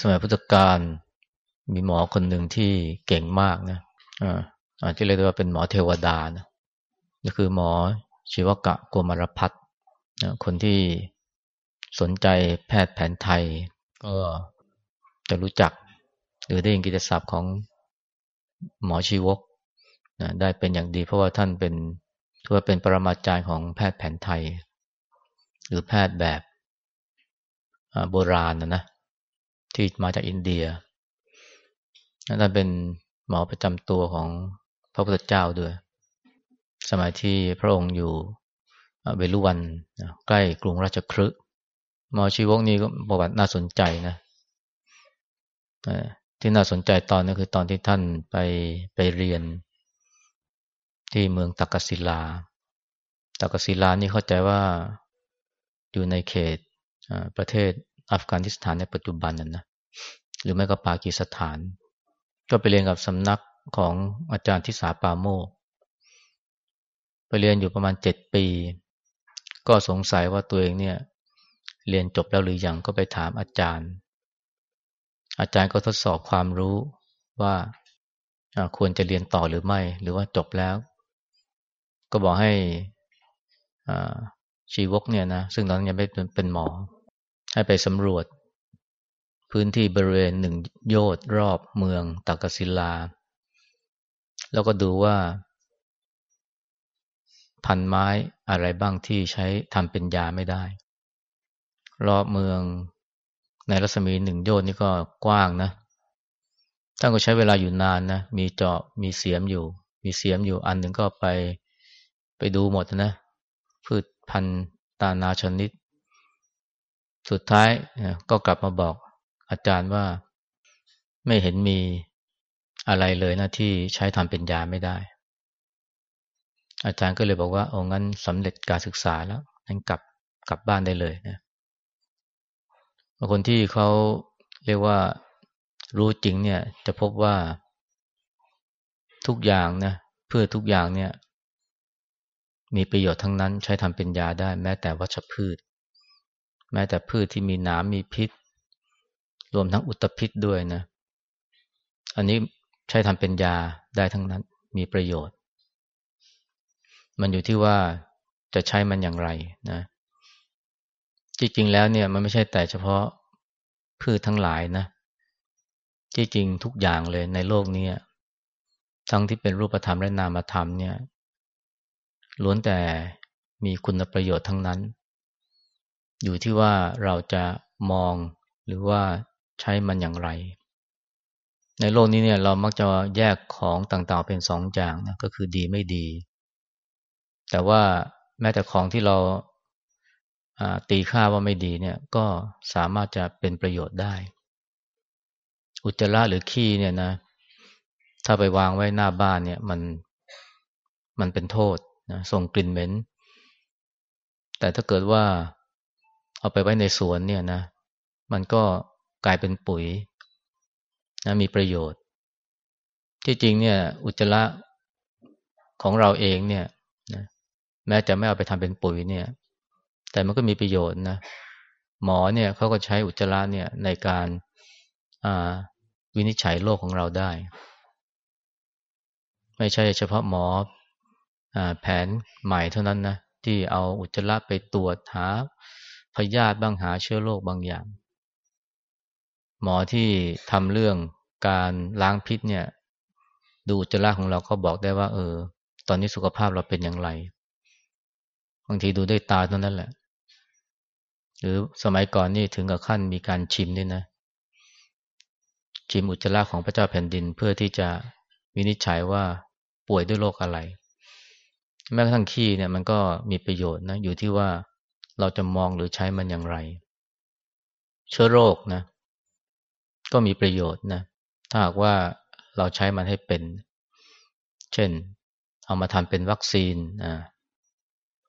สมัยพุทธกาลมีหมอคนหนึ่งที่เก่งมากนะอาจจะเรียกว่าเป็นหมอเทวดานะนี่คือหมอชีวกะโกมารพัฒนะคนที่สนใจแพทย์แผนไทย ก็จะรู้จัก หรือได้ยินกิจศัพท์ของหมอชีวกนะได้เป็นอย่างดีเพราะว่าท่านเป็นถือว่าเป็นปรมาจารย์ของแพทย์แผนไทย หรือแพทย์แบบโบราณนะนะ ที่มาจากอินเดียนั่นเป็นหมอประจำตัวของพระพุทธเจ้าด้วย สมัยที่พระองค์อยู่เวลุวันใกล้กรุงราชคฤห์หมอชีวกนี้ก็ประวัติน่าสนใจนะที่น่าสนใจตอนนี้คือตอนที่ท่านไปไปเรียน ที่เมืองตักกศิลา ตักกศิลานี่เข้าใจว่าอยู่ในเขตประเทศ อัฟกานิสถานในปัจจุบันนั้นนะหรือไม่ก็ปากีสถาน ก็ไปเรียนกับสำนักของอาจารย์ทิสาปาโมกไปเรียนอยู่ประมาณเจ็ดปี ก็สงสัยว่าตัวเองเนี่ยเรียนจบแล้วหรือยังก็ไปถามอาจารย์ อาจารย์ก็ทดสอบความรู้ว่าควรจะเรียนต่อหรือไม่ หรือว่าจบแล้ว ก็บอกให้ชีวกเนี่ยนะซึ่งตอนนั้นยังไม่เป็นหมอ ให้ไปสำรวจ พื้นที่บริเวณหนึ่งโยดรอบเมืองตากศิลา แล้วก็ดูว่า พันไม้อะไรบ้างที่ใช้ทำเป็นยาไม่ได้ รอบเมืองในรัศมีหนึ่งโยดนี่ก็กว้างนะท่านก็ใช้เวลาอยู่นานนะ มีเจาะ มีเสียมอยู่ มีเสียมอยู่อันหนึ่งก็ไปไปดูหมดนะ พืชพันธุ์ตานาชนิด สุดท้ายก็กลับมาบอกอาจารย์ว่าไม่เห็นมีอะไรเลยนะที่ใช้ทำเป็นยาไม่ได้ อาจารย์ก็เลยบอกว่าโอ้งั้นสำเร็จการศึกษาแล้วงั้นกลับกลับบ้านได้เลยนะคนที่เขาเรียกว่ารู้จริงเนี่ย จะพบว่าทุกอย่างนะเพื่อทุกอย่างเนี่ย มีประโยชน์ทั้งนั้นใช้ทำเป็นยาได้ แม้แต่วัชพืช แม้แต่พืชที่มีหนามมีพิษ รวมทั้งอุตพิษด้วยนะ อันนี้ใช้ทำเป็นยาได้ทั้งนั้นมีประโยชน์ มันอยู่ที่ว่าจะใช้มันอย่างไรนะจริงๆแล้วเนี่ยมันไม่ใช่แต่เฉพาะพืชทั้งหลายนะจริงๆทุกอย่างเลยในโลกนี้ทั้งที่เป็นรูปธรรมและนามธรรมเนี่ยล้วนแต่มีคุณประโยชน์ทั้งนั้น อยู่ที่ว่าเราจะมองหรือว่าใช้มันอย่างไร ในโลกนี้เนี่ยเรามักจะแยกของต่างๆเป็นสองอย่างนะก็คือดีไม่ดี แต่ว่าแม้แต่ของที่เราตีค่าว่าไม่ดีเนี่ยก็สามารถจะเป็นประโยชน์ได้ อุจจาระหรือขี้เนี่ยนะ ถ้าไปวางไว้หน้าบ้านเนี่ยมันมันเป็นโทษนะส่งกลิ่นเหม็น แต่ถ้าเกิดว่า เอาไปไว้ในสวนเนี่ยนะ มันก็กลายเป็นปุ๋ยนะมีประโยชน์ ที่จริงเนี่ย อุจจาระของเราเองเนี่ยนะแม้จะไม่เอาไปทำเป็นปุ๋ยเนี่ย แต่มันก็มีประโยชน์นะ หมอเนี่ยเขาก็ใช้อุจจาระเนี่ยในการวินิจฉัยโรคของเราได้ ไม่ใช่เฉพาะหมออแผนใหม่เท่านั้นนะที่เอาอุจจาระไปตรวจหา พยาธิบ้างหาเชื้อโรคบางอย่าง หมอที่ทำเรื่องการล้างพิษเนี่ย ดูอุจจาระของเราเขาบอกได้ว่า เออ ตอนนี้สุขภาพเราเป็นอย่างไร บางทีดูด้วยตาเท่านั้นแหละ หรือสมัยก่อนนี่ถึงกับขั้นมีการชิมด้วยนะ ชิมอุจจาระของพระเจ้าแผ่นดินเพื่อที่จะวินิจฉัยว่าป่วยด้วยโรคอะไร แม้กระทั่งขี้เนี่ยมันก็มีประโยชน์นะ อยู่ที่ว่า เราจะมองหรือใช้มันอย่างไร เชื้อโรคนะ ก็มีประโยชน์นะ ถ้าหากว่าเราใช้มันให้เป็น เช่น เอามาทำเป็นวัคซีนอ่า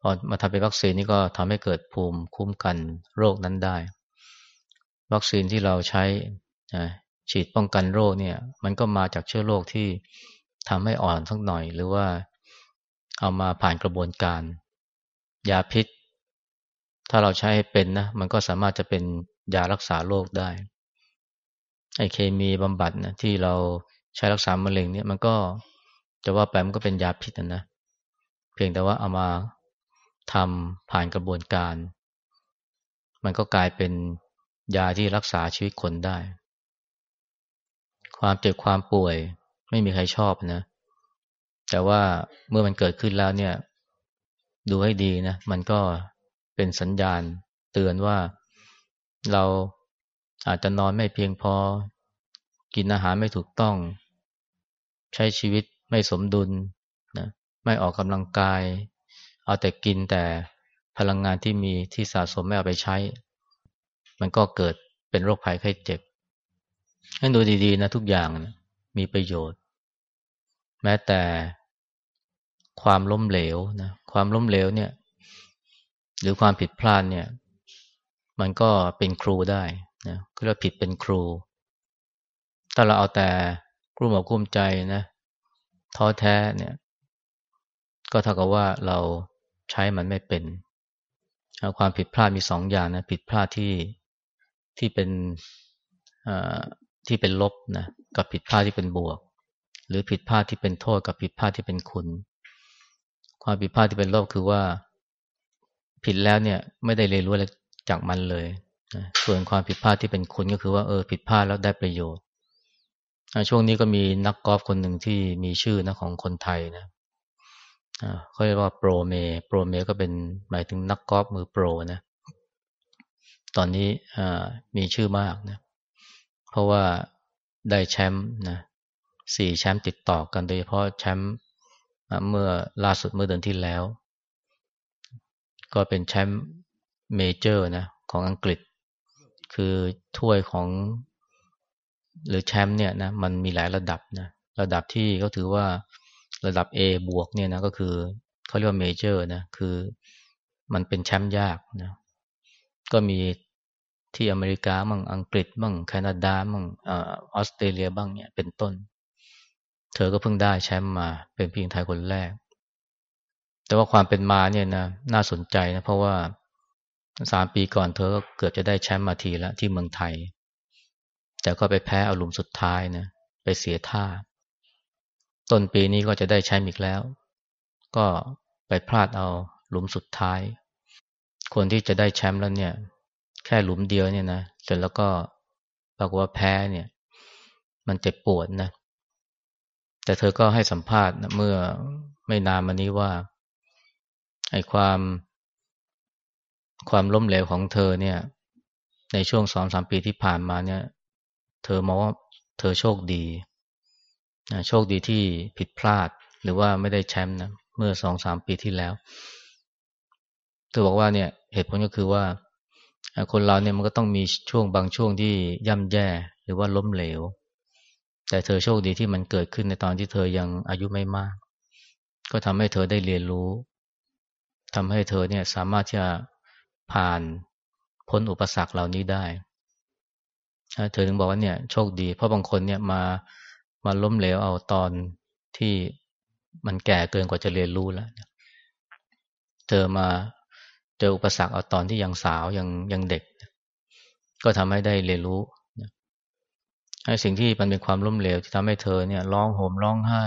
พอมาทำเป็นวัคซีนนี่ก็ทำให้เกิดภูมิคุ้มกันโรคนั้นได้ วัคซีนที่เราใช้ฉีดป้องกันโรคเนี่ย มันก็มาจากเชื้อโรคที่ทำให้อ่อนสักหน่อย หรือว่าเอามาผ่านกระบวนการ ยาพิษ ถ้าเราใช้ให้เป็นนะ มันก็สามารถจะเป็นยารักษาโรคได้ไอเคมีบำบัดนะที่เราใช้รักษามะเร็งเนี่ยมันก็จะว่าไปมันก็เป็นยาพิษนะนะเพียงแต่ว่าเอามาทำผ่านกระบวนการ มันก็กลายเป็นยาที่รักษาชีวิตคนได้ ความเจ็บความป่วยไม่มีใครชอบนะ แต่ว่าเมื่อมันเกิดขึ้นแล้วเนี่ย ดูให้ดีนะ มันก็ เป็นสัญญาณเตือนว่าเราอาจจะนอนไม่เพียงพอ กินอาหารไม่ถูกต้อง ใช้ชีวิตไม่สมดุลนะไม่ออกกำลังกาย เอาแต่กินแต่พลังงานที่มีที่สะสมไม่เอาไปใช้ มันก็เกิดเป็นโรคภัยไข้เจ็บให้ดูดีๆนะทุกอย่างนะมีประโยชน์ แม้แต่ความล้มเหลวนะความล้มเหลวเนี่ย หรือความผิดพลาดเนี่ย มันก็เป็นครูได้นะก็เรียกผิดเป็นครู ถ้าเราเอาแต่กลุ้มอกกลุ้มใจนะท้อแท้เนี่ย ก็เท่ากับว่าเราใช้มันไม่เป็นความผิดพลาดมีสองอย่างนะผิดพลาดที่ที่เป็นที่เป็นลบนะกับผิดพลาดที่เป็นบวก หรือผิดพลาดที่เป็นโทษกับผิดพลาดที่เป็นคุณ ความผิดพลาดที่เป็นลบคือว่า ผิดแล้วเนี่ยไม่ได้เรียนรู้อะไรจากมันเลยส่วนความผิดพลาดที่เป็นคุณก็คือว่าเออผิดพลาดแล้วได้ประโยชน์ช่วงนี้ก็มีนักกอล์ฟคนหนึ่งที่มีชื่อนะของคนไทยนะเขาเรียกว่าโปรเมโปรเมก็เป็นหมายถึงนักกอล์ฟมือโปรนะตอนนี้มีชื่อมากนะเพราะว่าได้แชมป์นะสี่แชมป์ติดต่อกันโดยเฉพาะแชมป์เมื่อล่าสุดเมื่อเดือนที่แล้ว ก็เป็นแชมป์เมเจอร์นะของอังกฤษ คือถ้วยของหรือแชมป์เนี่ยนะมันมีหลายระดับนะระดับที่เขาถือว่าระดับ A บวกเนี่ยนะก็คือเขาเรียกว่าเมเจอร์นะคือมันเป็นแชมป์ยากนะก็มีที่อเมริกาบ้างอังกฤษบ้างแคนาดาบ้างออสเตรเลียบ้างเนี่ยเป็นต้น เธอก็เพิ่งได้แชมป์มาเป็นเพียงไทยคนแรก แต่ว่าความเป็นมาเนี่ยนะน่าสนใจนะเพราะว่าสามปีก่อนเธอก็เกือบจะได้แชมป์มาทีแล้วที่เมืองไทย แต่ก็ไปแพ้อาลุมสุดท้ายนะไปเสียท่า ต้นปีนี้ก็จะได้แชมป์อีกแล้ว ก็ไปพลาดเอาหลุมสุดท้าย คนที่จะได้แชมป์แล้วเนี่ย แค่หลุมเดียวเนี่ยนะเสร็จแล้วก็ปรากฏว่าแพ้เนี่ย มันเจ็บปวดนะแต่เธอก็ให้สัมภาษณ์เมื่อไม่นานมานี้ว่า ไอ้ความความล้มเหลวของเธอเนี่ย ในช่วงสองสามปีที่ผ่านมาเนี่ย เธอมองว่าเธอโชคดีนะโชคดีที่ผิดพลาดหรือว่าไม่ได้แชมป์นะเมื่อสองสามปีที่แล้ว เธอบอกว่าเนี่ย เหตุผลก็คือว่า คนเราเนี่ยมันก็ต้องมีช่วงบางช่วงที่ย่ำแย่หรือว่าล้มเหลว แต่เธอโชคดีที่มันเกิดขึ้นในตอนที่เธอยังอายุไม่มาก ก็ทำให้เธอได้เรียนรู้ ทำให้เธอเนี่ยสามารถจะผ่านพ้นอุปสรรคเหล่านี้ได้ เธอถึงบอกว่าเนี่ยโชคดี เพราะบางคนเนี่ยมามาล้มเหลวเอาตอนที่มันแก่เกินกว่าจะเรียนรู้แล้ว เธอมาเจออุปสรรคเอาตอนที่ยังสาวยังยังเด็ก ก็ทำให้ได้เรียนรู้ให้สิ่งที่มันเป็นความล้มเหลวที่ทำให้เธอเนี่ยร้องโหมร้องไห้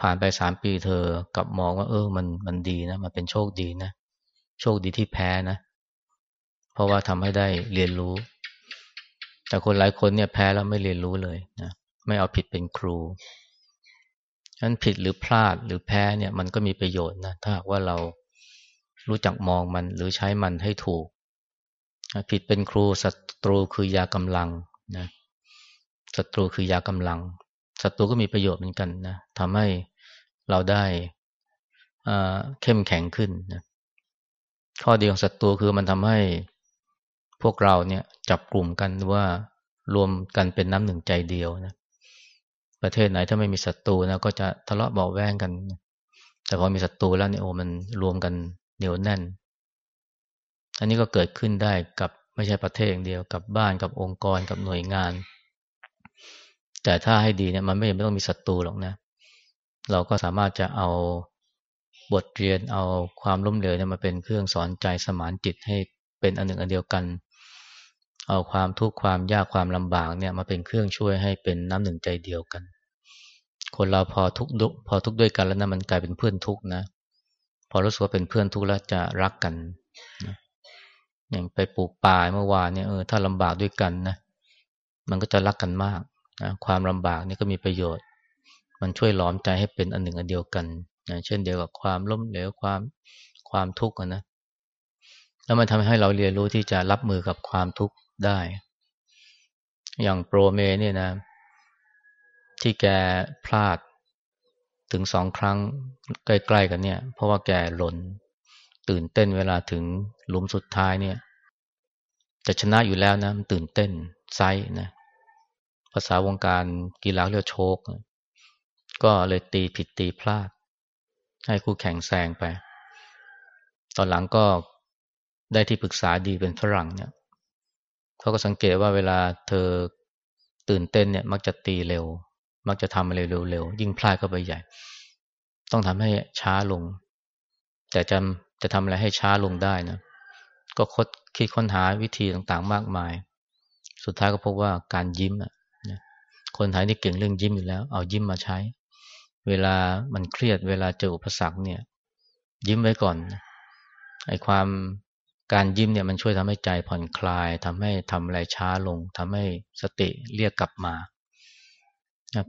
ผ่านไปสามปีเธอกลับมองว่า เออ มันมันดีนะ มันเป็นโชคดีนะ โชคดีที่แพ้นะ เพราะว่าทำให้ได้เรียนรู้ แต่คนหลายคนเนี่ยแพ้แล้วไม่เรียนรู้เลยนะไม่เอาผิดเป็นครูฉะนั้นผิดหรือพลาดหรือแพ้เนี่ย มันก็มีประโยชน์นะถ้าหากว่าเรารู้จักมองมันหรือใช้มันให้ถูก ผิดเป็นครูศัตรูคือยากำลังนะศัตรูคือยากำลัง ศัตรูก็มีประโยชน์เหมือนกันนะทำให้เราได้เข้มแข็งขึ้นนะข้อดีของศัตรูคือมันทำให้พวกเราเนี่ยจับกลุ่มกันว่ารวมกันเป็นน้ำหนึ่งใจเดียวนะประเทศไหนถ้าไม่มีศัตรูนะก็จะทะเลาะเบาแวงกัน แต่พอมีศัตรูแล้วเนี่ยโอ้มันรวมกันเหนียวแน่น อันนี้ก็เกิดขึ้นได้กับไม่ใช่ประเทศอย่างเดียว กับบ้านกับองค์กรกับหน่วยงาน แต่ถ้าให้ดีเนี่ยมันไม่ไม่ต้องมีศัตรูหรอกนะ เราก็สามารถจะเอาบทเรียนเอาความล้มเหลวเนี่ยมาเป็นเครื่องสอนใจสมานจิตให้เป็นอันหนึ่งอันเดียวกัน เอาความทุกข์ความยากความลำบากเนี่ยมาเป็นเครื่องช่วยให้เป็นน้ำหนึ่งใจเดียวกัน คนเราพอทุกข์พอทุกข์ด้วยกันแล้วนะมันกลายเป็นเพื่อนทุกข์นะ พอรู้สึกว่าเป็นเพื่อนทุกข์แล้วจะรักกันนะอย่างไปปลูกป่าเมื่อวานเนี่ยเออถ้าลำบากด้วยกันนะมันก็จะรักกันมาก นะความลำบากนี่ก็มีประโยชน์ มันช่วยหลอมใจให้เป็นอันหนึ่งอันเดียวกันนะเช่นเดียวกับความล้มเหลวความความทุกข์นะแล้วมันทำให้เราเรียนรู้ที่จะรับมือกับความทุกข์ได้ อย่างโปรเมเนี่ยนะ ที่แกพลาดถึงสองครั้งใกล้ๆกันเนี่ย เพราะว่าแกหล่นตื่นเต้นเวลาถึงหลุมสุดท้ายเนี่ยจะชนะอยู่แล้วนะมันตื่นเต้นไซนะาษาวงการกีฬาเรียกโชกก็เลยตีผิดตีพลาด ให้คู่แข่งแซงไป ตอนหลังก็ได้ที่ปรึกษาดีเป็นฝรั่งเนี่ยเขาก็สังเกตว่าเวลาเธอตื่นเต้นเนี่ย มักจะตีเร็ว มักจะทำอะไรเร็วๆยิ่งพลาดก็ไปใหญ่ ต้องทำให้ช้าลง แต่จำจะทำอะไรให้ช้าลงได้นะก็คดคิดค้นหาวิธีต่างๆมากมาย สุดท้ายก็พบว่าการยิ้มอะ คนไทยนี่เก่งเรื่องยิ้มอยู่แล้ว เอายิ้มมาใช้ เวลามันเครียดเวลาเจออุปสรรคเนี่ย ยิ้มไว้ก่อนไอ้ความการยิ้มเนี่ยมันช่วยทำให้ใจผ่อนคลายทำให้ทำอะไรช้าลงทำให้สติเรียกกลับมา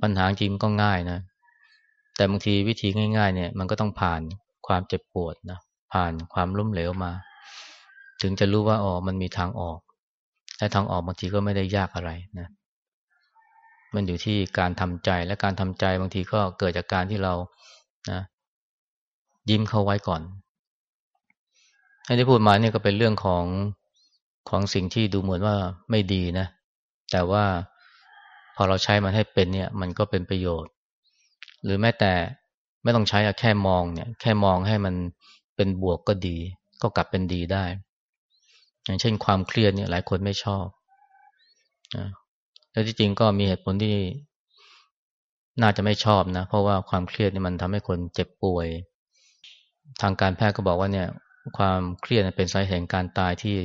ปัญหาจริงก็ง่ายนะ แต่บางทีวิธีง่าย ๆ เนี่ยมันก็ต้องผ่านความเจ็บปวดนะผ่านความล้มเหลวมา ถึงจะรู้ว่าอ๋อมันมีทางออกและทางออกบางทีก็ไม่ได้ยากอะไรนะ มันอยู่ที่การทำใจและการทำใจบางทีก็เกิดจากการที่เรานะยิ้มเข้าไว้ก่อนที่พูดมาเนี่ยก็เป็นเรื่องของของสิ่งที่ดูเหมือนว่าไม่ดีนะ แต่ว่าพอเราใช้มันให้เป็นเนี่ย มันก็เป็นประโยชน์ หรือแม้แต่ไม่ต้องใช้แค่มองเนี่ย แค่มองให้มันเป็นบวกก็ดี ก็กลับเป็นดีได้ อย่างเช่นความเครียดเนี่ย หลายคนไม่ชอบ แล้วที่จริงก็มีเหตุผลที่น่าจะไม่ชอบนะ เพราะว่าความเครียดนี่มันทำให้คนเจ็บป่วย ทางการแพทย์ก็บอกว่าเนี่ย ความเครียดเป็นสาเหตุแห่งการตายที่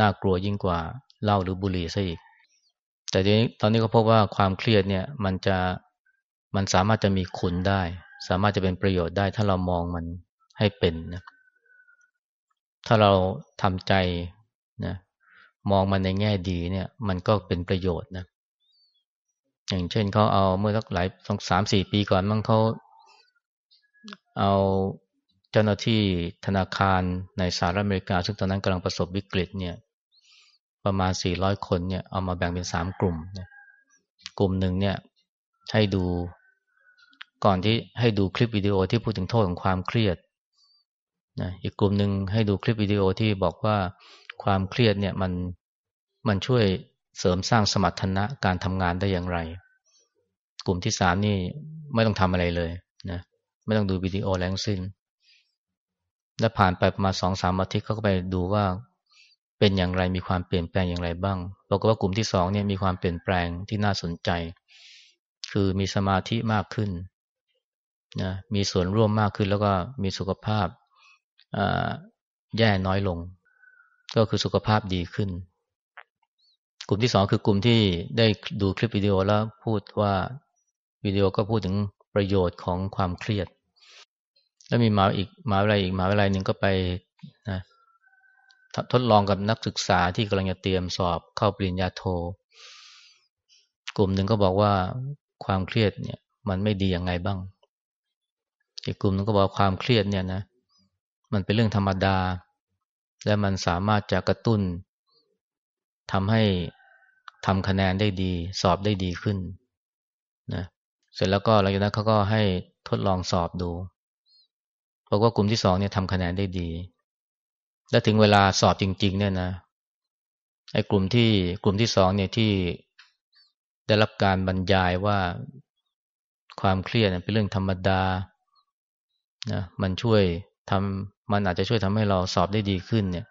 น่ากลัวยิ่งกว่าเหล้าหรือบุหรี่ซะอีก แต่ทีนี้ตอนนี้ก็พบว่าความเครียดเนี่ย มันจะมันสามารถจะมีคุณได้ สามารถจะเป็นประโยชน์ได้ถ้าเรามองมันให้เป็นนะถ้าเราทำใจนะ มองมันในแง่ดีเนี่ย มันก็เป็นประโยชน์นะ อย่างเช่นเขาเอาเมื่อสักหลายสองสามสี่ปีก่อนมั่งเขาเอาเจ้าหน้าที่ธนาคารในสหรัฐอเมริกา ซึ่งตอนนั้นกำลังประสบวิกฤตเนี่ย ประมาณ 400 คนเนี่ยเอามาแบ่งเป็น 3 กลุ่มนะกลุ่มหนึ่งเนี่ยให้ดูก่อนที่ให้ดูคลิปวิดีโอที่พูดถึงโทษของความเครียดนะอีกกลุ่มหนึ่งให้ดูคลิปวิดีโอที่บอกว่าความเครียดเนี่ยมัน มันช่วยเสริมสร้างสมรรถนะการทำงานได้อย่างไร กลุ่มที่สามนี่ไม่ต้องทำอะไรเลยนะไม่ต้องดูวิดีโอแรงสิ้น และผ่านไปประมาณสองสามอาทิตย์เขาก็ไปดูว่าเป็นอย่างไรมีความเปลี่ยนแปลงอย่างไรบ้างปรากฏว่ากลุ่มที่สองเนี่ยมีความเปลี่ยนแปลงที่น่าสนใจ คือมีสมาธิมากขึ้นนะมีส่วนร่วมมากขึ้นแล้วก็มีสุขภาพแย่น้อยลง ก็คือสุขภาพดีขึ้น กลุ่มที่สองคือกลุ่มที่ได้ดูคลิปวิดีโอแล้วพูดว่าวิดีโอก็พูดถึงประโยชน์ของความเครียด แล้วมีมาอีกมาอะไรอีกมาอะไรหนึ่งก็ไปนะทดลองกับนักศึกษาที่กำลังจะเตรียมสอบเข้าปริญญาโท กลุ่มหนึ่งก็บอกว่าความเครียดเนี่ย มันไม่ดียังไงบ้าง อีกกลุ่มนึงก็บอกความเครียดเนี่ยนะ มันเป็นเรื่องธรรมดา และมันสามารถจะกระตุ้นทำให้ ทำคะแนนได้ดี สอบได้ดีขึ้นนะเสร็จแล้วก็หลังจากนั้นเขาก็ให้ทดลองสอบดูบอกว่ากลุ่มที่สองเนี่ยทำคะแนนได้ดี และถึงเวลาสอบจริง ๆ เนี่ยนะไอ้กลุ่มที่กลุ่มที่สองเนี่ยที่ได้รับการบรรยายว่าความเครียดเป็นเรื่องธรรมดานะมันช่วยทำมันอาจจะช่วยทำให้เราสอบได้ดีขึ้นเนี่ย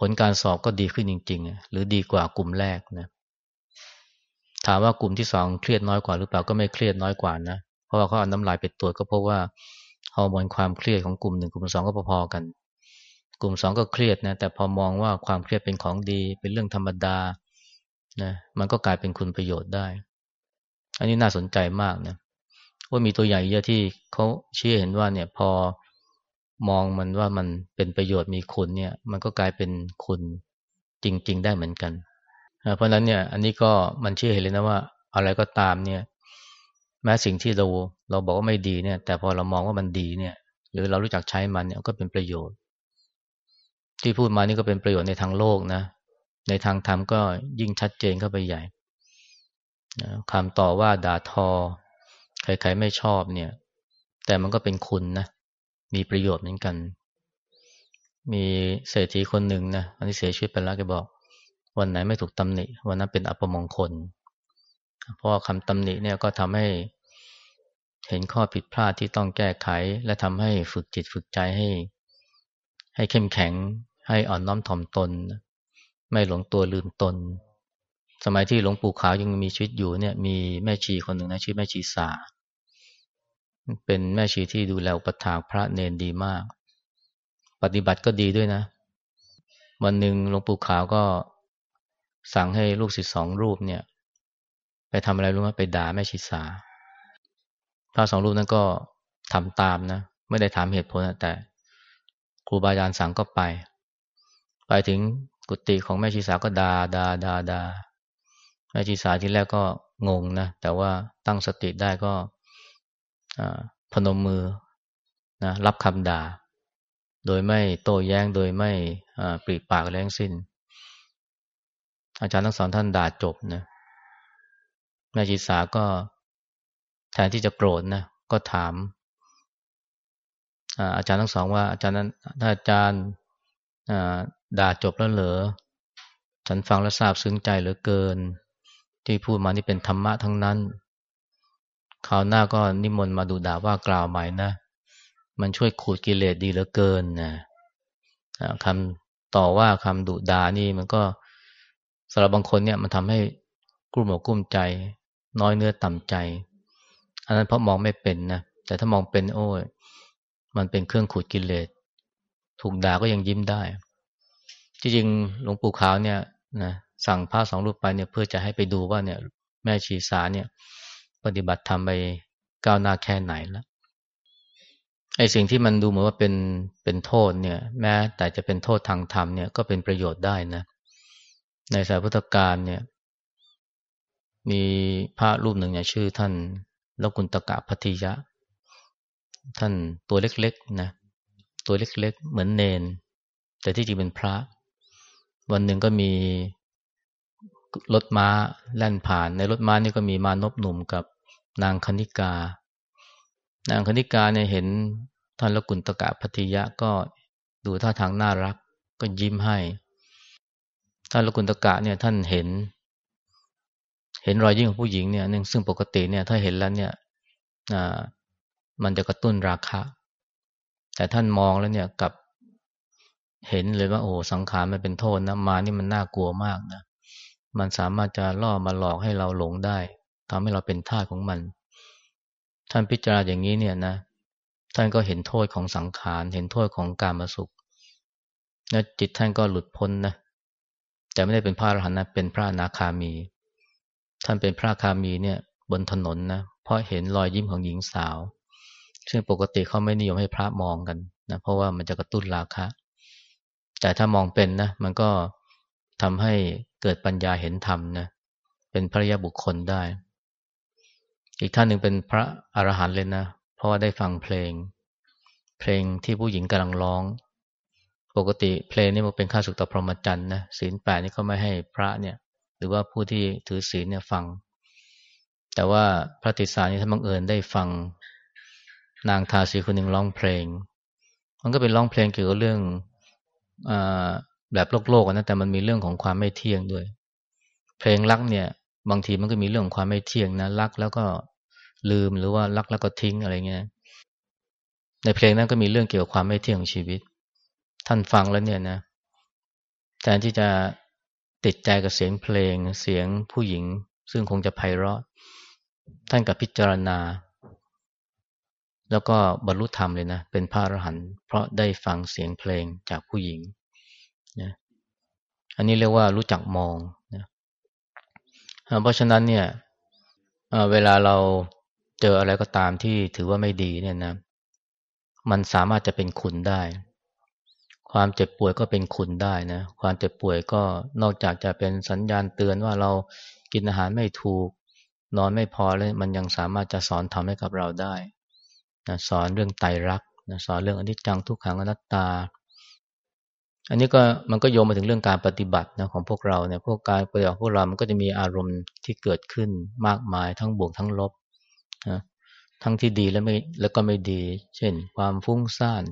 ผลการสอบก็ดีขึ้นจริง ๆ หรือดีกว่ากลุ่มแรกนะถามว่ากลุ่มที่สองเครียดน้อยกว่าหรือเปล่าก็ไม่เครียดน้อยกว่านะเพราะว่าเขาเอาน้ำลายไปตรวจก็พบว่าฮอร์โมนความเครียดของกลุ่มหนึ่งกลุ่มสองก็พอๆกัน กลุ่มสองก็เครียดนะแต่พอมองว่าความเครียดเป็นของดี เป็นเรื่องธรรมดานะมันก็กลายเป็นคุณประโยชน์ได้ อันนี้น่าสนใจมากนะว่ามีตัวอย่างเยอะที่เขาเชื่อเห็นว่าเนี่ยพอ มองมันว่ามันเป็นประโยชน์มีคุณเนี่ย มันก็กลายเป็นคุณจริง ๆ ได้เหมือนกัน เพราะฉะนั้นเนี่ย อันนี้ก็มันเชื่อเห็นเลยนะว่า อะไรก็ตามเนี่ย แม้สิ่งที่เราเราบอกว่าไม่ดีเนี่ย แต่พอเรามองว่ามันดีเนี่ย หรือเรารู้จักใช้มันเนี่ยก็เป็นประโยชน์ ที่พูดมานี่ก็เป็นประโยชน์ในทางโลกนะ ในทางธรรมก็ยิ่งชัดเจนเข้าไปใหญ่คำต่อว่าด่าทอ ใครๆไม่ชอบเนี่ย แต่มันก็เป็นคุณนะ มีประโยชน์เหมือนกัน มีเศรษฐีคนหนึ่งนะอันนี้เสียชีวิตไปแล้วแกบอก วันไหนไม่ถูกตำหนิวันนั้นเป็นอัปมงคล เพราะคำตำหนิเนี่ยก็ทำให้เห็นข้อผิดพลาดที่ต้องแก้ไข และทำให้ฝึกจิตฝึกใจให้ ให้เข้มแข็ง ให้อ่อนน้อมถ่อมตน ไม่หลงตัวลืมตน สมัยที่หลวงปู่ขาวยังมีชีวิตอยู่เนี่ย มีแม่ชีคนหนึ่งนะชื่อแม่ชีสา เป็นแม่ชีที่ดูแลอุปถากพระเนนดีมาก ปฏิบัติก็ดีด้วยนะ วันหนึ่งหลวงปู่ขาวก็สั่งให้ลูกศิษย์สองรูปเนี่ย ไปทำอะไรรู้ไหมไปด่าแม่ชีสาพระสองรูปนั้นก็ทำตามนะ ไม่ได้ถามเหตุผลแต่ครูบาอาจารย์สั่งก็ไป ไปถึงกุฏิของแม่ชีสาก็ดาดาดาดาแม่ชีสาที่แรกก็งงนะ แต่ว่าตั้งสติได้ก็ พนมมือนะรับคำด่า โดยไม่โต้แย้งโดยไม่ปรีปากแรงสิ้น อาจารย์ทั้งสองท่านด่าจบนะแม่ชีสาก็แทนที่จะโกรธนะก็ถามอาจารย์ทั้งสองว่าอาจารย์นั้นถ้าอาจารย์ด่าจบแล้วเหรอฉันฟังแล้วซาบซึ้งใจเหลือเกิน ที่พูดมานี่เป็นธรรมะทั้งนั้น คราวหน้าก็นิมนต์มาดูด่าว่ากล่าวใหม่นะ มันช่วยขูดกิเลสดีเหลือเกินนะคำต่อว่าคำดุด่านี่มันก็สำหรับบางคนเนี่ยมันทำให้กลุ้มอกกลุ้มใจ น้อยเนื้อต่ำใจ อันนั้นเพราะมองไม่เป็นนะแต่ถ้ามองเป็นโอ้ยมันเป็นเครื่องขูดกิเลสถูกด่าก็ยังยิ้มได้ จริงๆหลวงปู่ขาวเนี่ยนะสั่งพระสองรูปไปเนี่ยเพื่อจะให้ไปดูว่าเนี่ย แม่ชีสาเนี่ย ปฏิบัติทำไปก้าวหน้าแค่ไหนแล้วไอ้สิ่งที่มันดูเหมือนว่าเป็นเป็นโทษเนี่ย แม้แต่จะเป็นโทษทางธรรมเนี่ยก็เป็นประโยชน์ได้นะ ในสายพุทธการเนี่ย มีพระรูปหนึ่งเนี่ยชื่อท่านลกุณตกะพัทิยะ ท่านตัวเล็กๆนะตัวเล็กๆ เหมือนเนน แต่ที่จริงเป็นพระ วันหนึ่งก็มี รถม้าแล่นผ่าน ในรถม้านี่ก็มีมานพหนุ่มกับนางคณิกา นางคณิกาเนี่ยเห็นท่านละกุณตกะพัทยะก็ดูท่าทางน่ารัก ก็ยิ้มให้ ท่านละกุณตกะเนี่ยท่านเห็น เห็นรอยยิ้มของผู้หญิงเนี่ยนึงซึ่งปกติเนี่ยถ้าเห็นแล้วเนี่ยมันจะกระตุ้นราคะ แต่ท่านมองแล้วเนี่ยกับเห็นเลยว่าโอ้สังขารมันเป็นโทษนะมานี่มันน่ากลัวมากนะ มันสามารถจะล่อมาหลอกให้เราหลงได้ทำให้เราเป็นทาสของมัน ท่านพิจารณาอย่างนี้เนี่ยนะ ท่านก็เห็นโทษของสังขาร เห็นโทษของการมาสุขและจิตท่านก็หลุดพ้นนะ แต่ไม่ได้เป็นพระอรหันต์นะ เป็นพระนาคามี ท่านเป็นพระคามีเนี่ยบนถนนนะ เพราะเห็นรอยยิ้มของหญิงสาว ซึ่งปกติเขาไม่นิยมให้พระมองกันนะ เพราะว่ามันจะกระตุ้นราคะ แต่ถ้ามองเป็นนะ มันก็ทำให้ เกิดปัญญาเห็นธรรมนะเป็นพระยาบุคคลได้ อีกท่านหนึ่งเป็นพระอรหันต์เลยนะเพราะว่าได้ฟังเพลง เพลงที่ผู้หญิงกำลังร้อง ปกติเพลงนี่มันเป็นค่าสุขต่อพรหมจรรย์นะศีลแปดนี่เขาไม่ให้พระเนี่ย หรือว่าผู้ที่ถือศีลเนี่ยฟัง แต่ว่าพระติสานี่ถ้าบังเอิญได้ฟังนางทาสีคนหนึ่งร้องเพลง มันก็เป็นร้องเพลงเกี่ยวกับเรื่องอ แบบโลกโลกนะแต่มันมีเรื่องของความไม่เที่ยงด้วย เพลงรักเนี่ย บางทีมันก็มีเรื่องของความไม่เที่ยงนะรักแล้วก็ลืมหรือว่ารักแล้วก็ทิ้งอะไรเงี้ย ในเพลงนั้นก็มีเรื่องเกี่ยวกับความไม่เที่ยงของชีวิต ท่านฟังแล้วเนี่ยนะแทนที่จะติดใจกับเสียงเพลงเสียงผู้หญิง ซึ่งคงจะไพเราะ ท่านกับพิจารณา แล้วก็บรรลุธรรมเลยนะ เป็นพระอรหันต์เพราะได้ฟังเสียงเพลงจากผู้หญิง อันนี้เรียกว่ารู้จักมองนะเพราะฉะนั้นเนี่ยเวลาเราเจออะไรก็ตามที่ถือว่าไม่ดีเนี่ยนะมันสามารถจะเป็นคุณได้ ความเจ็บป่วยก็เป็นคุณได้นะความเจ็บป่วยก็นอกจากจะเป็นสัญญาณเตือนว่าเรากินอาหารไม่ถูก นอนไม่พอแล้วมันยังสามารถจะสอนทำให้กับเราได้นะสอนเรื่องไตรักนะสอนเรื่องอนิจจังทุกขังอนัตตา อันนี้ก็มันก็โยงมาถึงเรื่องการปฏิบัตินะของพวกเราเนี่ยพวกการปฏิบัติพวกเรา มันก็จะมีอารมณ์ที่เกิดขึ้นมากมายทั้งบวกทั้งลบนะทั้งที่ดีและไม่แล้วก็ไม่ดี เช่น ความฟุ้งซ่าน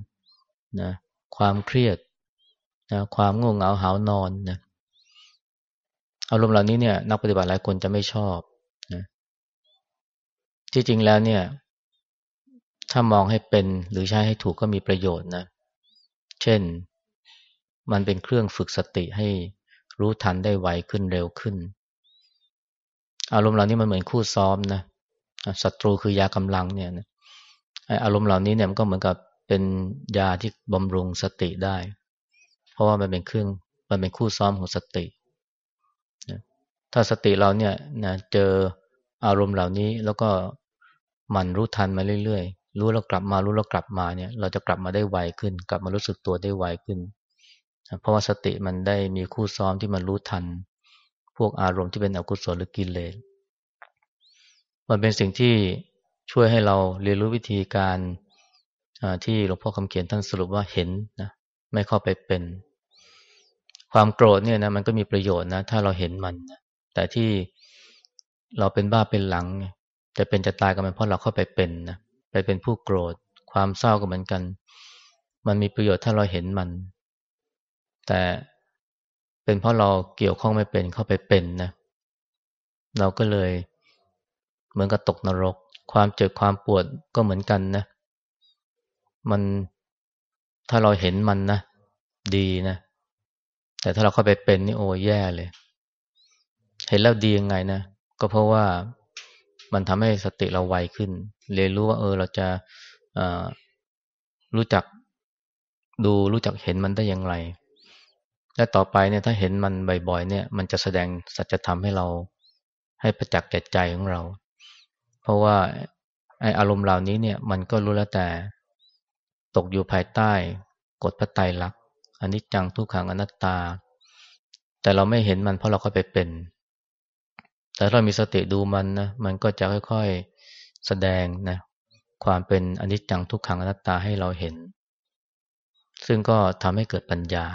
นะความเครียดนะความง่วงเหงาหานอนนะอารมณ์เหล่านี้เนี่ย นักปฏิบัติหลายคนจะไม่ชอบนะที่จริงแล้วเนี่ย ถ้ามองให้เป็นหรือใช้ให้ถูกก็มีประโยชน์นะเช่น มันเป็นเครื่องฝึกสติให้รู้ทันได้ไวขึ้นเร็วขึ้น อารมณ์เหล่านี้มันเหมือนคู่ซ้อมนะศัตรูคือยากำลังเนี่ยอารมณ์เหล่านี้เนี่ยมันก็เหมือนกับเป็นยาที่บำรุงสติได้ เพราะว่ามันเป็นเครื่องมันเป็นคู่ซ้อมของสติถ้าสติเราเนี่ยนะเจออารมณ์เหล่านี้แล้วก็มันรู้ทันมาเรื่อยๆ รู้แล้วกลับมารู้แล้วกลับมาเนี่ย เราจะกลับมาได้ไวขึ้น กลับมารู้สึกตัวได้ไวขึ้น เพราะว่าสติมันได้มีคู่ซ้อมที่มันรู้ทัน พวกอารมณ์ที่เป็นอกุศลหรือกิเลสมันเป็นสิ่งที่ช่วยให้เราเรียนรู้วิธีการที่หลวงพ่อคำเขียนท่านสรุปว่าเห็นนะไม่เข้าไปเป็น ความโกรธเนี่ยนะมันก็มีประโยชน์นะถ้าเราเห็นมัน แต่ที่เราเป็นบ้าเป็นหลังจะเป็นจะตายกันเพราะเราเข้าไปเป็นนะไปเป็นผู้โกรธ ความเศร้าก็เหมือนกัน มันมีประโยชน์ถ้าเราเห็นมัน แต่เป็นเพราะเราเกี่ยวข้องไม่เป็นเข้าไปเป็นนะเราก็เลยเหมือนกับตกนรก ความเจ็บความปวดก็เหมือนกันนะ มันถ้าเราเห็นมันนะดีนะ แต่ถ้าเราเข้าไปเป็นนี่โอ้แย่เลย เห็นแล้วดียังไงนะก็เพราะว่ามันทำให้สติเราไวขึ้น เรียนรู้ว่าเออเราจะรู้จักดูรู้จักเห็นมันได้อย่างไร และต่อไปเนี่ยถ้าเห็นมันบ่อยๆเนี่ย มันจะแสดงสัจธรรมให้เราให้ประจักษ์แก่ใจของเรา เพราะว่าไออารมณ์เหล่านี้เนี่ย มันก็รู้แล้วแต่ ตกอยู่ภายใต้กฎพระไตรลักษณ์อันนี้จังทุกขังอนัตตา แต่เราไม่เห็นมันเพราะเราก็ไปเป็น แต่เรามีสติดูมันนะมันก็จะค่อยๆแสดงนะความเป็นอนิจจังทุกขังอนัตตาให้เราเห็น ซึ่งก็ทำให้เกิดปัญญา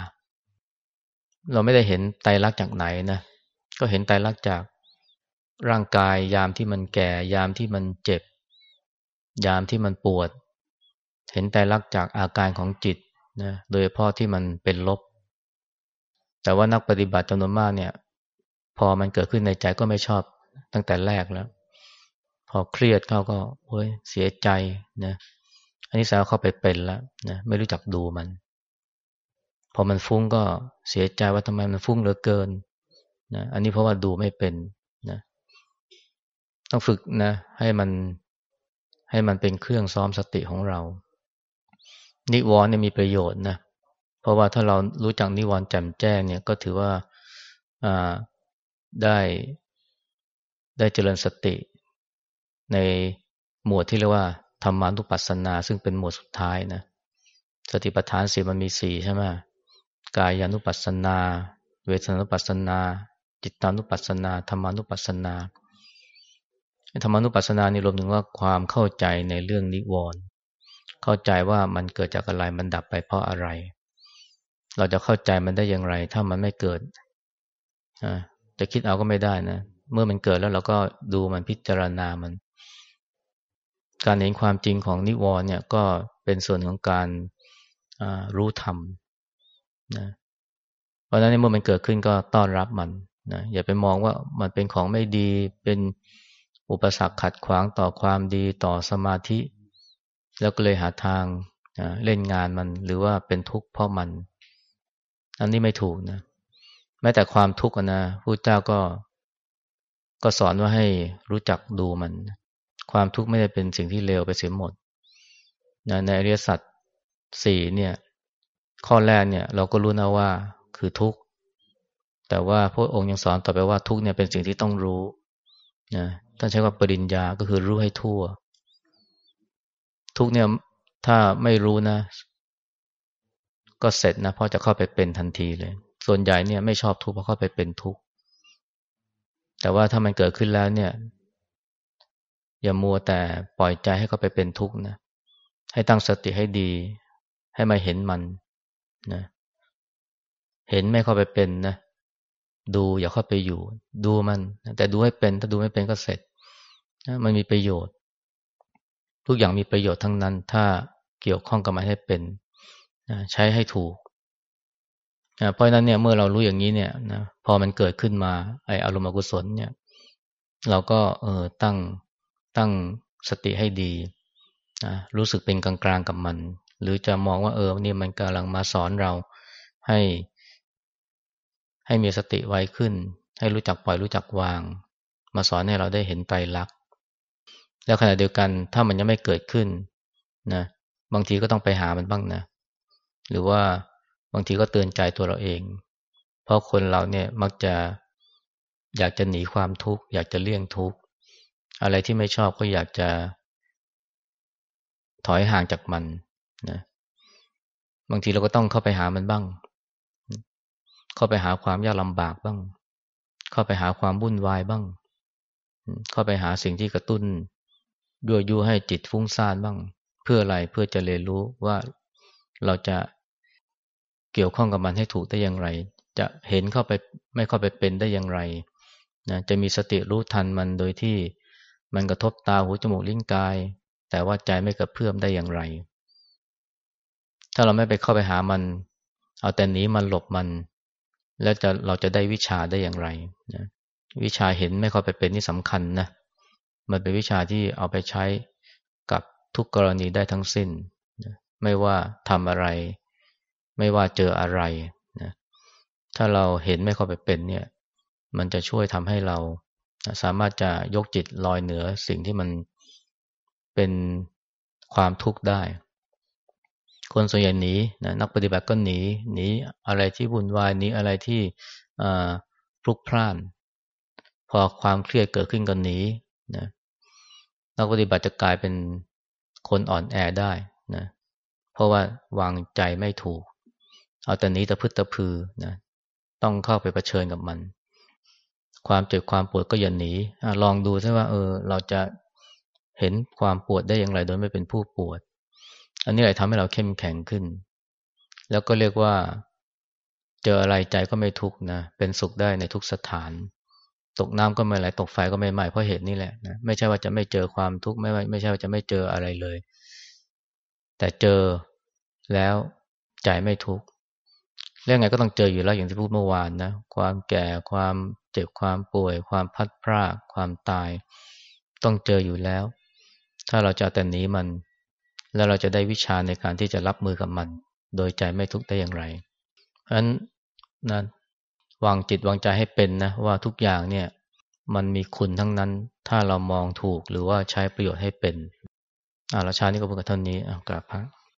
เราไม่ได้เห็นไตรลักษณ์จากไหนนะ ก็เห็นไตรลักษณ์จากร่างกาย ยามที่มันแก่ ยามที่มันเจ็บ ยามที่มันปวด เห็นแต่ลักจากอาการของจิตนะ โดยเฉพาะที่มันเป็นลบ แต่ว่านักปฏิบัติจำนวนมากเนี่ย พอมันเกิดขึ้นในใจก็ไม่ชอบตั้งแต่แรกแล้ว พอเครียดเขาก็โอ้ยเสียใจนะ อันนี้สาวเข้าไปเป็นแล้วนะไม่รู้จักดูมัน พอมันฟุ้งก็เสียใจว่าทำไมมันฟุ้งเหลือเกินนะอันนี้เพราะว่าดูไม่เป็นนะต้องฝึกนะ ให้มันให้มันเป็นเครื่องซ้อมสติของเรา นิวรณ์เนี่ยมีประโยชน์นะเพราะว่าถ้าเรารู้จักนิวรณ์แจ่มแจ้งเนี่ยก็ถือว่าอ่าได้ได้เจริญสติ ในหมวดที่เรียกว่าธรรมานุปัสสนา ซึ่งเป็นหมวดสุดท้ายนะสติปัฏฐานสี่มันมีสี่ใช่ไหม กายานุปัสสนา เวทนานุปัสสนา จิตานุปัสสนาธรรมานุปัสสนาธรรมานุปัสสนานี่รวมถึงว่าความเข้าใจในเรื่องนิวรณ์เข้าใจว่ามันเกิดจากอะไรมันดับไปเพราะอะไร เราจะเข้าใจมันได้อย่างไร ถ้ามันไม่เกิดจะคิดเอาก็ไม่ได้นะเมื่อมันเกิดแล้วเราก็ดูมันพิจารณามัน การเห็นความจริงของนิวรณ์เนี่ยก็เป็นส่วนของการรู้ธรรม นะราะฉะนั้นเมื่อมันเกิดขึ้นก็ต้อนรับมันนะอย่าไปมองว่ามันเป็นของไม่ดีเป็นอุปสรรคขัดขวางต่อความดีต่อสมาธิ แล้วก็เลยหาทางนะเล่นงานมันหรือว่าเป็นทุกข์เพราะมัน อันนี้ไม่ถูกนะแม้แต่ความทุกข์นะพระเจ้าก็ก็สอนว่าให้รู้จักดูมัน ความทุกข์ไม่ได้เป็นสิ่งที่เลวไปเสียหมดนะในอริยสัจสี่เนี่ย ข้อแรกเนี่ยเราก็รู้นะว่าคือทุกข์ แต่ว่าพระองค์ยังสอนต่อไปว่าทุกข์เนี่ยเป็นสิ่งที่ต้องรู้นะท่านใช้ว่าปริญญาก็คือรู้ให้ทั่ว ทุกเนี่ยถ้าไม่รู้นะ ก็เสร็จนะเพราะจะเข้าไปเป็นทันทีเลย ส่วนใหญ่เนี่ยไม่ชอบทุกข์เพราะเข้าไปเป็นทุกข์แต่ว่าถ้ามันเกิดขึ้นแล้วเนี่ย อย่ามัวแต่ปล่อยใจให้เขาไปเป็นทุกข์นะให้ตั้งสติให้ดี ให้มาเห็นมัน นะเห็นไม่เข้าไปเป็นนะดูอย่าเข้าไปอยู่ ดูมัน แต่ดูให้เป็น ถ้าดูไม่เป็นก็เสร็จนะมันมีประโยชน์ ทุกอย่างมีประโยชน์ทั้งนั้น ถ้าเกี่ยวข้องกับมันให้เป็นนะใช้ให้ถูกนะเพราะนั้นเนี่ยเมื่อเรารู้อย่างนี้เนี่ยนะพอมันเกิดขึ้นมาไออารมณ์อกุศลเนี่ย เราก็เออตั้งตั้งสติให้ดีนะรู้สึกเป็นกลางๆกับมัน หรือจะมองว่าเออนี่มันกำลังมาสอนเราให้ ให้มีสติไวขึ้น ให้รู้จักปล่อยรู้จักวาง มาสอนให้เราได้เห็นไตรลักษณ์แล้วขณะเดียวกันถ้ามันยังไม่เกิดขึ้นนะบางทีก็ต้องไปหามันบ้างนะ หรือว่าบางทีก็เตือนใจตัวเราเอง เพราะคนเราเนี่ยมักจะอยากจะหนีความทุกข์อยากจะเลี่ยงทุกข์อะไรที่ไม่ชอบก็อยากจะ ถอยห่างจากมัน นะบางทีเราก็ต้องเข้าไปหามันบ้าง เข้าไปหาความยากลำบากบ้าง เข้าไปหาความวุ่นวายบ้าง เข้าไปหาสิ่งที่กระตุ้นยั่วยุให้จิตฟุ้งซ่านบ้าง เพื่ออะไรเพื่อจะเรียนรู้ว่าเราจะเกี่ยวข้องกับมันให้ถูกได้อย่างไร จะเห็นเข้าไปไม่เข้าไปเป็นได้อย่างไรนะจะมีสติรู้ทันมันโดยที่มันกระทบตาหูจมูกลิ้นกาย แต่ว่าใจไม่กระเพื่อมได้อย่างไร ถ้าเราไม่ไปเข้าไปหามัน เอาแต่หนีมันหลบมัน แล้วจะเราจะได้วิชาได้อย่างไรนะวิชาเห็นไม่ค่อยไปเป็นนี่สำคัญนะมันเป็นวิชาที่เอาไปใช้กับทุกกรณีได้ทั้งสิ้นนะไม่ว่าทำอะไร ไม่ว่าเจออะไรนะถ้าเราเห็นไม่ค่อยไปเป็นเนี่ย มันจะช่วยทำให้เราสามารถจะยกจิตลอยเหนือสิ่งที่มันเป็นความทุกข์ได้ คนส่วนใหญ่หนีนะนักปฏิบัติก็หนีหนีอะไรที่วุ่นวายหนีอะไรที่พลุกพล่าน พอความเครียดเกิดขึ้นก็หนีนะนักปฏิบัติจะกลายเป็นคนอ่อนแอได้นะเพราะว่าวางใจไม่ถูก เอาแต่นี้ตะพึดตะพือนะต้องเข้าไปเผชิญกับมัน ความเจ็บความปวดก็อย่าหนีอลองดูซิว่าเออเราจะเห็นความปวดได้อย่างไรโดยไม่เป็นผู้ปวด อันนี้แหละทำให้เราเข้มแข็งขึ้น แล้วก็เรียกว่า เจออะไรใจก็ไม่ทุกข์นะ เป็นสุขได้ในทุกสถาน ตกน้ำก็ไม่ไหลตกไฟก็ไม่ไหม้เพราะเหตุนี้แหละนะไม่ใช่ว่าจะไม่เจอความทุกข์ไม่ไม่ใช่ว่าจะไม่เจออะไรเลย แต่เจอแล้วใจไม่ทุกข์เรื่องไงก็ต้องเจออยู่แล้วอย่างที่พูดเมื่อวานนะความแก่ความเจ็บความป่วย ความพัดพรากความตาย ต้องเจออยู่แล้ว ถ้าเราจะแต่หนีมัน แล้วเราจะได้วิชาในการที่จะรับมือกับมัน โดยใจไม่ทุกข์ได้อย่างไรเพราะฉะนั้นนะวางจิตวางใจให้เป็นนะว่าทุกอย่างเนี่ยมันมีคุณทั้งนั้น ถ้าเรามองถูกหรือว่าใช้ประโยชน์ให้เป็นอ่าราชานี่ก็พูดกับท่านนี้อ่ากราบพระ